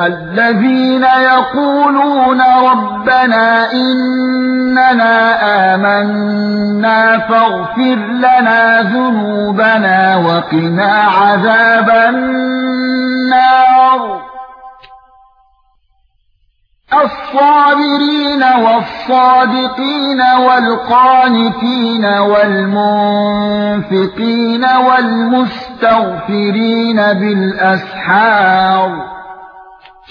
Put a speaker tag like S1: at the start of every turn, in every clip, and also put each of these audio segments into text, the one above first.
S1: الذين يقولون ربنا إننا آمنا فاغفر لنا ذنوبنا وقنا عذاب النار. الصابرين والصادقين والقانتين والمنفقين والمستغفرين بالأسحار.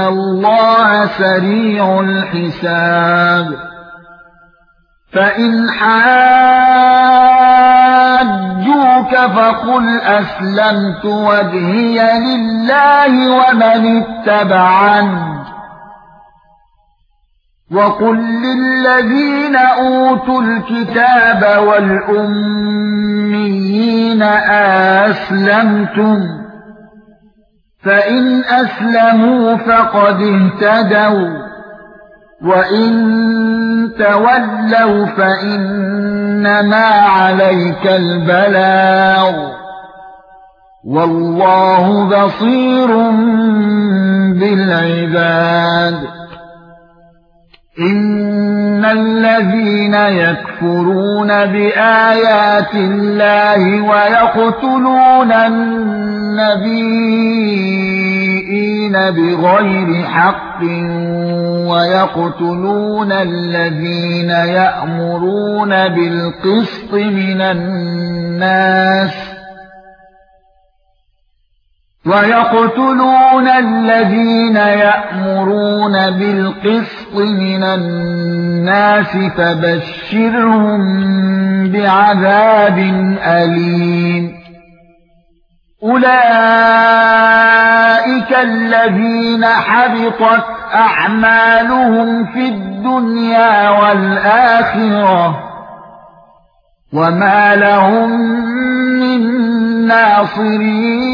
S1: الله سريع الحساب فإن حاجوك فقل أسلمت وجهي لله ومن اتبعني وَقُل لِّلَّذِينَ أُوتُوا الْكِتَابَ وَالْأُمِّيِّينَ أَسْلَمْتُمْ فَإِنْ أَسْلَمُوا فَقَدِ اهْتَدَوْا وَإِن تَوَلَّوْا فَإِنَّمَا عَلَيْكَ الْبَلَاغُ وَاللَّهُ بَصِيرٌ بِالْعِبَادِ ان الذين يكفرون بايات الله ويقتلون النبيين بغير حق ويقتلون الذين يأمرون بالقسط من الناس ويقتلون الذين يأمرون بالقسط من الناس فبشرهم بعذاب أليم. أولئك الذين حبطت أعمالهم في الدنيا والآخرة وما لهم من ناصرين.